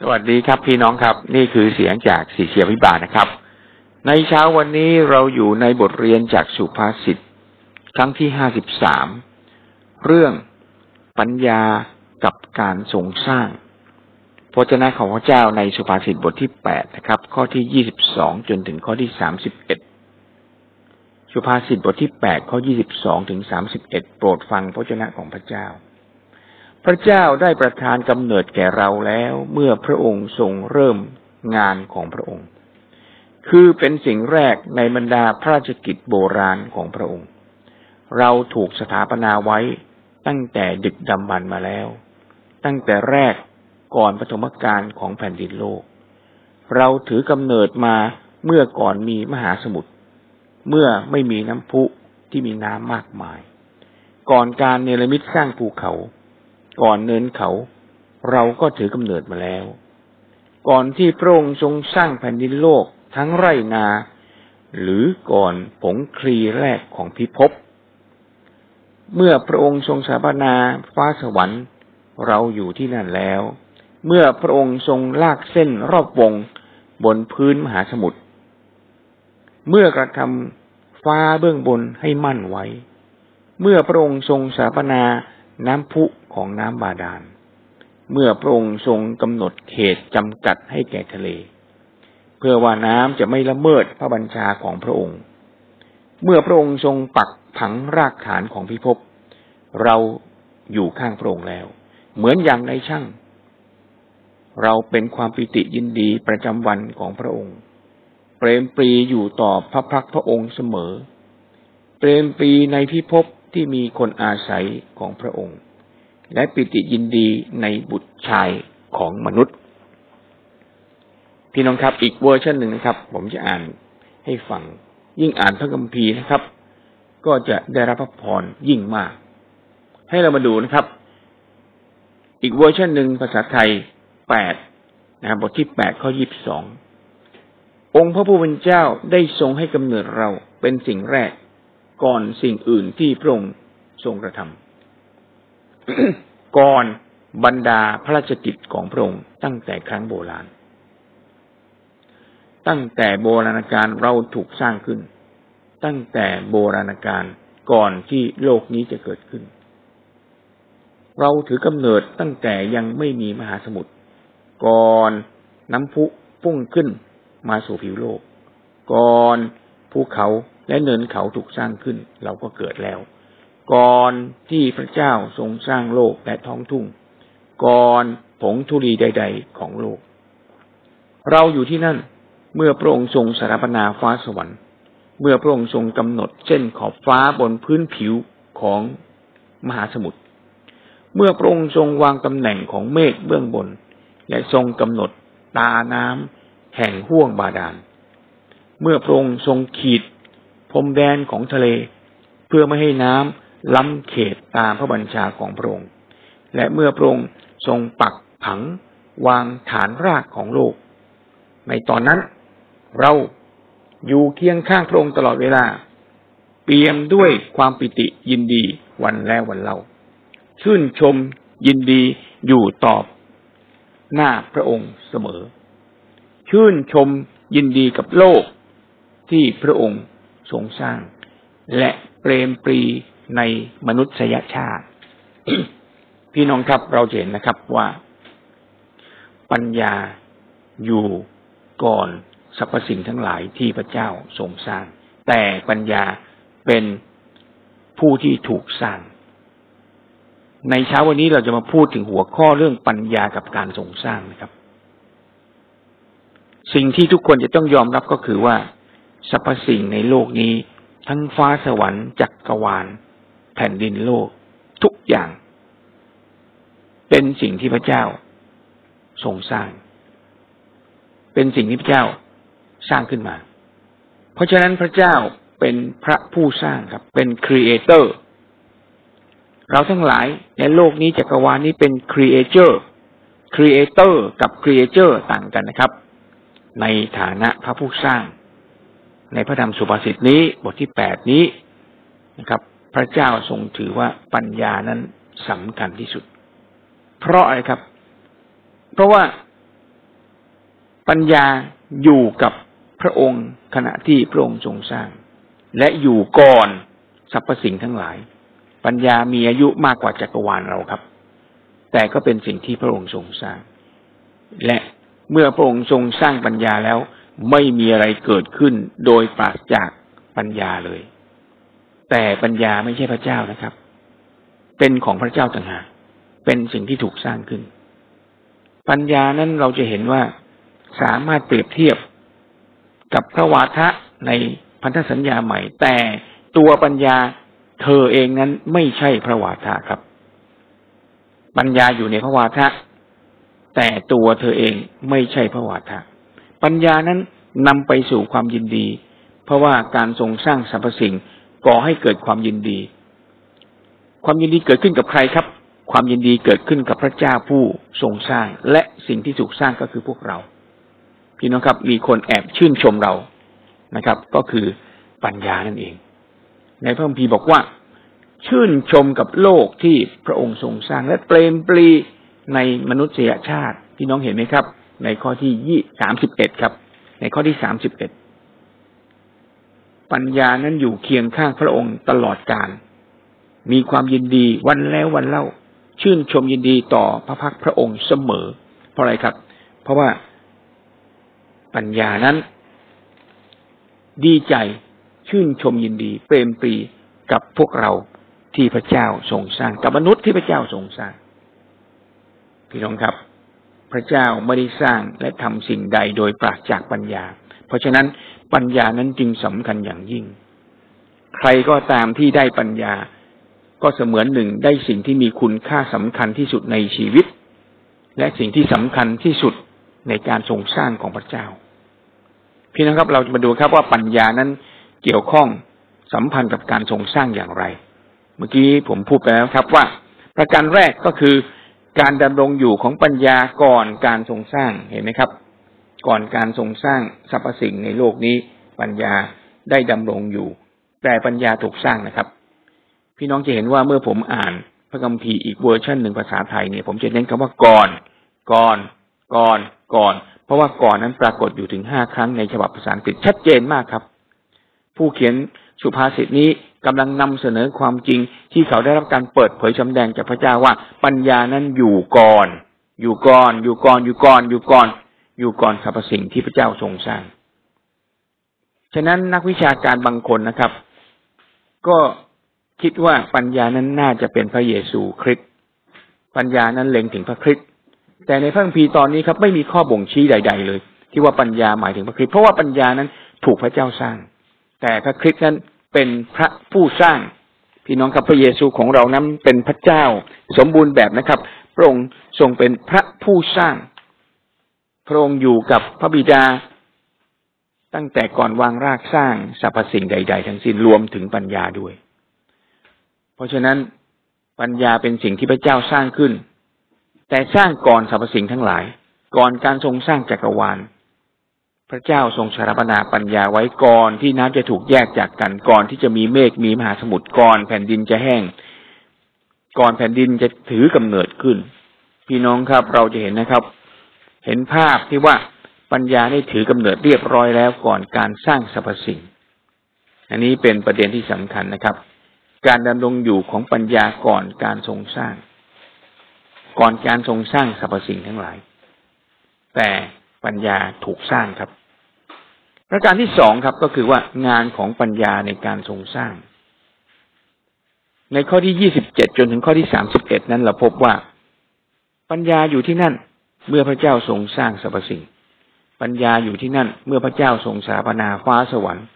สวัสดีครับพี่น้องครับ นี่คือเสียงจากสีเชียวิบาลนะครับ ในเช้าวันนี้เราอยู่ในบทเรียนจากสุภาษิตครั้งที่ห้าสิบสามเรื่องปัญญากับการทรงสร้างพระเจ้าของพระเจ้าในสุภาษิตบทที่แปดนะครับ ข้อที่ยี่สิบสองจนถึงข้อที่สามสิบเอ็ดสุภาษิตบทที่แปดข้อยี่สิบสองถึงสามสิบเอ็ดโปรดฟังพระเจ้าของพระเจ้า พระเจ้าได้ประทานกำเนิดแก่เราแล้ว เมื่อพระองค์ทรงเริ่มงานของพระองค์ คือเป็นสิ่งแรกในบรรดาพระราชกิจโบราณของพระองค์ เราถูกสถาปนาไว้ตั้งแต่ดึกดำบรรมาแล้ว ตั้งแต่แรกก่อนปฐมกาลของแผ่นดินโลก เราถือกำเนิดมาเมื่อก่อนมีมหาสมุทรเมื่อไม่มีน้ำพุที่มีน้ำมากมาย ก่อนการเนรมิตสร้างภูเขา ก่อนเนินเขา เราก็ถือกำเนิดมาแล้ว ก่อนที่พระองค์ทรงสร้างแผ่นดินโลกทั้งไรนา หรือก่อนผงคลีแรกของพิภพเมื่อพระองค์ทรงสถาปนาฟ้าสวรรค์ เราอยู่ที่นั่นแล้ว เมื่อพระองค์ทรงลากเส้นรอบวงบนพื้นมหาสมุทรเมื่อกระทำฟ้าเบื้องบนให้มั่นไว้ เมื่อพระองค์ทรงสถาปนา น้ำพุของน้ำบาดาล เมื่อพระองค์ทรงกำหนดเขตจำกัดให้แก่ทะเล เพื่อว่าน้ำจะไม่ละเมิดพระบัญชาของพระองค์ เมื่อพระองค์ทรงปักผังรากฐานของพิภพเราอยู่ข้างพระองค์แล้ว เหมือนอย่างในช่าง เราเป็นความปิติยินดีประจำวันของพระองค์เปรมปรีดิ์อยู่ต่อพระพักตร์พระองค์เสมอ เปรมปรีดิ์ในพิภพ ที่มีคนอาศัยของพระองค์ และปิติยินดีในบุตรชายของมนุษย์ พี่น้องครับอีกเวอร์ชันหนึ่งนะครับ ผมจะอ่านให้ฟัง ยิ่งอ่านพระคัมภีร์นะครับ ก็จะได้รับพระพรยิ่งมาก ให้เรามาดูนะครับ อีกเวอร์ชันหนึ่งภาษาไทยแปดนะครับบทที่แปดข้อยี่สิบสององค์พระผู้เป็นเจ้าได้ทรงให้กำเนิดเราเป็นสิ่งแรก ก่อนสิ่งอื่นที่พระองค์ทรงกระทำก่อนบรรดาพระราชกิจของพระองค์ตั้งแต่ครั้งโบราณ ตั้งแต่โบราณกาลเราถูกสร้างขึ้น ตั้งแต่โบราณกาลก่อนที่โลกนี้จะเกิดขึ้น เราถือกำเนิดตั้งแต่ยังไม่มีมหาสมุทรก่อนน้ำพุพุ่งขึ้นมาสู่ผิวโลก ก่อนภูเขา และเนินเขาถูกสร้างขึ้น เราก็เกิดแล้ว ก่อนที่พระเจ้าทรงสร้างโลกและท้องทุ่ง ก่อนผงธุลีใด ๆ ของโลก เราอยู่ที่นั่นเมื่อพระองค์ทรงสถาปนาฟ้าสวรรค์ เมื่อพระองค์ทรงกำหนดเส้นขอบฟ้าบนพื้นผิวของมหาสมุทร เมื่อพระองค์ทรงวางตำแหน่งของเมฆเบื้องบน และทรงกำหนดตาน้ำแห่งห้วงบาดาล เมื่อพระองค์ทรงขีด พรมแดนของทะเล เพื่อไม่ให้น้ำล้ำเขตตามพระบัญชาของพระองค์ และเมื่อพระองค์ทรงปักผังวางฐานรากของโลก ในตอนนั้น เราอยู่เคียงข้างพระองค์ตลอดเวลา เปี่ยมด้วยความปิติยินดีวันแล้ววันเล่า ชื่นชมยินดีอยู่ตอบหน้าพระองค์เสมอ ชื่นชมยินดีกับโลกที่พระองค์ ทรงสร้าง และเปรมปรีในมนุษยชาติ พี่น้องครับเราเห็นนะครับว่า ปัญญาอยู่ก่อนสรรพสิ่งทั้งหลายที่พระเจ้าทรงสร้าง แต่ปัญญาเป็นผู้ที่ถูกสร้าง ในเช้าวันนี้เราจะมาพูดถึงหัวข้อเรื่องปัญญากับการทรงสร้างนะครับ สิ่งที่ทุกคนจะต้องยอมรับก็คือว่า สรรพสิ่งในโลกนี้ ทั้งฟ้าสวรรค์จักรวาล แผ่นดินโลก ทุกอย่าง เป็นสิ่งที่พระเจ้าทรงสร้าง เป็นสิ่งที่พระเจ้าสร้างขึ้นมา เพราะฉะนั้นพระเจ้าเป็นพระผู้สร้างครับ เป็น creator เราทั้งหลายในโลกนี้จักรวาลนี้เป็น creature creature กับ creator ต่างกันนะครับ ในฐานะพระผู้สร้าง ในพระธรรมสุภาษิตนี้บทที่แปดนี้นะครับ พระเจ้าทรงถือว่าปัญญานั้นสำคัญที่สุด เพราะอะไรครับ เพราะว่าปัญญาอยู่กับพระองค์ขณะที่พระองค์ทรงสร้าง และอยู่ก่อนสรรพสิ่งทั้งหลาย ปัญญามีอายุมากกว่าจักรวาลเราครับ แต่ก็เป็นสิ่งที่พระองค์ทรงสร้าง และเมื่อพระองค์ทรงสร้างปัญญาแล้ว ไม่มีอะไรเกิดขึ้นโดยปราศจากปัญญาเลย แต่ปัญญาไม่ใช่พระเจ้านะครับ เป็นของพระเจ้าต่างหากเป็นสิ่งที่ถูกสร้างขึ้น ปัญญานั้นเราจะเห็นว่าสามารถเปรียบเทียบกับพระวาทะในพันธสัญญาใหม่ แต่ตัวปัญญาเธอเองนั้นไม่ใช่พระวาทะครับ ปัญญาอยู่ในพระวาทะแต่ตัวเธอเองไม่ใช่พระวาทะ ปัญญานั้นนำไปสู่ความยินดี เพราะว่าการทรงสร้างสรรพสิ่งก่อให้เกิดความยินดี ความยินดีเกิดขึ้นกับใครครับ ความยินดีเกิดขึ้นกับพระเจ้าผู้ทรงสร้าง และสิ่งที่ถูกสร้างก็คือพวกเรา พี่น้องครับ มีคนแอบชื่นชมเรานะครับ ก็คือปัญญานั่นเอง ในพระคัมภีร์บอกว่า ชื่นชมกับโลกที่พระองค์ทรงสร้าง และเปลมปลีในมนุษยชาติ พี่น้องเห็นไหมครับ ในข้อที่ยี่สามสิบเอ็ดครับ ในข้อที่สามสิบเอ็ดปัญญานั้นอยู่เคียงข้างพระองค์ตลอดกาลมีความยินดีวันแล้ววันเล่า ชื่นชมยินดีต่อพระพักพระองค์เสมอ เพราะอะไรครับ เพราะว่าปัญญานั้น ดีใจชื่นชมยินดีเปรมปรีกับพวกเราที่พระเจ้าทรงสร้าง กับมนุษย์ที่พระเจ้าทรงสร้าง พี่น้องครับ พระเจ้าไม่ได้สร้างและทำสิ่งใดโดยปราศจากปัญญา เพราะฉะนั้นปัญญานั้นจึงสำคัญอย่างยิ่ง ใครก็ตามที่ได้ปัญญา ก็เสมือนหนึ่งได้สิ่งที่มีคุณค่าสำคัญที่สุดในชีวิต และสิ่งที่สำคัญที่สุดในการทรงสร้างของพระเจ้า พี่น้องครับเราจะมาดูครับว่าปัญญานั้นเกี่ยวข้องสัมพันธ์กับการทรงสร้างอย่างไร เมื่อกี้ผมพูดไปแล้วครับว่า ประการแรกก็คือ การดำรงอยู่ของปัญญาก่อนการทรงสร้างเห็นไหมครับ ก่อนการทรงสร้างสรรพสิ่งในโลกนี้ปัญญาได้ดำรงอยู่ แต่ปัญญาถูกสร้างนะครับ พี่น้องจะเห็นว่าเมื่อผมอ่านพระคัมภีร์อีกเวอร์ชันหนึ่งภาษาไทยเนี่ยผมจะเน้นคำว่าก่อน ก่อน ก่อน ก่อน เพราะว่าก่อนนั้นปรากฏอยู่ถึงห้าครั้งในฉบับภาษาอังกฤษชัดเจนมากครับ ผู้เขียน สุภาษิตนี้กำลังนำเสนอความจริงที่เขาได้รับการเปิดเผยชำแดงจากพระเจ้าว่า ปัญญานั้นอยู่ก่อน อยู่ก่อน อยู่ก่อน อยู่ก่อน อยู่ก่อน อยู่ก่อนสรรพสิ่งที่พระเจ้าทรงสร้าง ฉะนั้นนักวิชาการบางคนนะครับ ก็คิดว่าปัญญานั้นน่าจะเป็นพระเยซูคริสต์ปัญญานั้นเล็งถึงพระคริสต์แต่ในพระคัมภีร์ตอนนี้ครับไม่มีข้อบ่งชี้ใด ๆ เลย ที่ว่าปัญญาหมายถึงพระคริสต์เพราะว่าปัญญานั้นถูกพระเจ้าสร้าง แต่พระคริสต์นั้นเป็นพระผู้สร้าง พี่น้องครับพระเยซูของเรานั้นเป็นพระเจ้าสมบูรณ์แบบนะครับ พระองค์ทรงเป็นพระผู้สร้าง พระองค์อยู่กับพระบิดา ตั้งแต่ก่อนวางรากสร้างสรรพสิ่งใด ๆ ทั้งสิ้นรวมถึงปัญญาด้วย เพราะฉะนั้นปัญญาเป็นสิ่งที่พระเจ้าสร้างขึ้น แต่สร้างก่อนสรรพสิ่งทั้งหลาย ก่อนการทรงสร้างจักรวาล พระเจ้าทรงชารบนาปัญญาไว้ก่อนที่น้ำจะถูกแยกจากกันก่อนที่จะมีเมฆมีมหาสมุทรก่อนแผ่นดินจะแห้ง ก่อนแผ่นดินจะถือกำเนิดขึ้น พี่น้องครับเราจะเห็นนะครับ เห็นภาพที่ว่าปัญญาได้ถือกำเนิดเรียบร้อยแล้วก่อนการสร้างสรรพสิ่ง อันนี้เป็นประเด็นที่สำคัญนะครับ การดำรงอยู่ของปัญญาก่อนการทรงสร้าง ก่อนการทรงสร้างสรรพสิ่งทั้งหลาย แต่ ปัญญาถูกสร้างครับ ประการที่สองครับก็คือว่างานของปัญญาในการทรงสร้าง ในข้อที่ยี่สิบเจ็ดจนถึงข้อที่สามสิบเอ็ดนั้นเราพบว่า ปัญญาอยู่ที่นั่นเมื่อพระเจ้าทรงสร้างสรรพสิ่ง ปัญญาอยู่ที่นั่นเมื่อพระเจ้าทรงสถาปนาฟ้าสวรรค์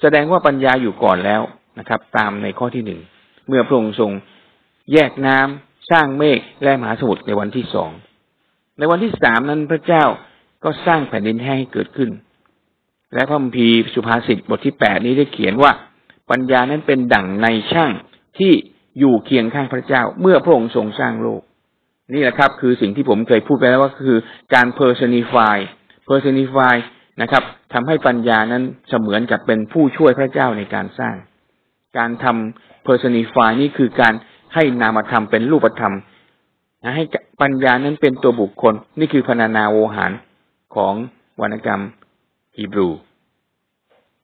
แสดงว่าปัญญาอยู่ก่อนแล้วนะครับ ตามในข้อที่หนึ่งเมื่อพระองค์ทรงแยกน้ำสร้างเมฆและมหาสมุทรในวันที่สอง ในวันที่สามนั้นพระเจ้า ก็สร้างแผ่นดินแห้งให้เกิดขึ้น และพระมภีสุภาษิตบทที่แปดนี้ได้เขียนว่า ปัญญานั้นเป็นดั่งในช่างที่อยู่เคียงข้างพระเจ้า เมื่อพระองค์ทรงสร้างโลก นี่แหละครับ คือสิ่งที่ผมเคยพูดไปแล้วว่าคือการ personify personify นะครับทำให้ปัญญานั้นเสมือนกับเป็นผู้ช่วยพระเจ้าในการสร้าง การทำ personify นี่คือการให้นามธรรมเป็นรูปธรรมให้ปัญญานั้นเป็นตัวบุคคล นี่คือพนานาโวหาร ของวรรณกรรมฮีบรู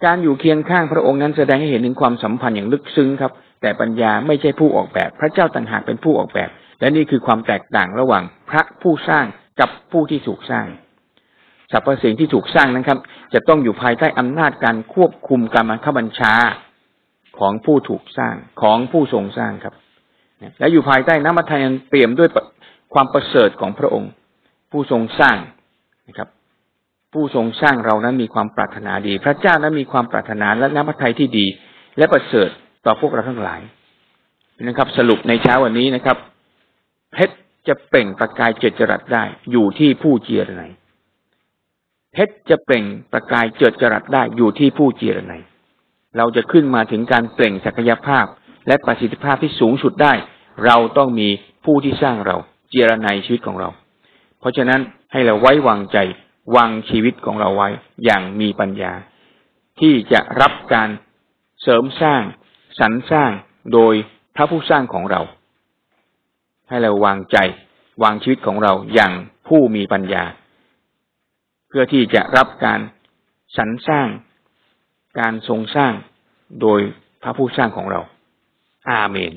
การอยู่เคียงข้างพระองค์นั้นแสดงให้เห็นถึงความสัมพันธ์อย่างลึกซึ้งครับ แต่ปัญญาไม่ใช่ผู้ออกแบบ พระเจ้าต่างหากเป็นผู้ออกแบบ และนี่คือความแตกต่างระหว่างพระผู้สร้างกับผู้ที่ถูกสร้างสรรพสิ่งที่ถูกสร้างนะครับ จะต้องอยู่ภายใต้อำนาจการควบคุมการบังคับบัญชาของผู้ถูกสร้างของผู้ทรงสร้างครับ และอยู่ภายใต้น้ำมัทยันเปี่ยมด้วยความประเสริฐของพระองค์ ผู้ทรงสร้างนะครับ ผู้ทรงสร้างเรานั้นมีความปรารถนาดี พระเจ้านั้นมีความปรารถนาและน้ำพระทัยที่ดี และประเสริฐต่อพวกเราทั้งหลายนะครับ สรุปในเช้าวันนี้นะครับ เพชรจะเปล่งประกายเจิดจรัสได้ อยู่ที่ผู้เจียรไนเพชรจะเปล่งประกายเจิดจรัสได้อยู่ที่ผู้เจียรไนเราจะขึ้นมาถึงการเปล่งศักยภาพ และประสิทธิภาพที่สูงสุดได้ เราต้องมีผู้ที่สร้างเรา เจรนชีวิตของเรา เพราะฉะนั้นให้เราไว้วางใจ วางชีวิตของเราไว้อย่างมีปัญญา ที่จะรับการเสริมสร้างสรรสร้างโดยพระผู้สร้างของเรา ให้เราวางใจ วางชีวิตของเราอย่างผู้มีปัญญา เพื่อที่จะรับการสรรสร้าง การทรงสร้างโดยพระผู้สร้างของเรา อาเมน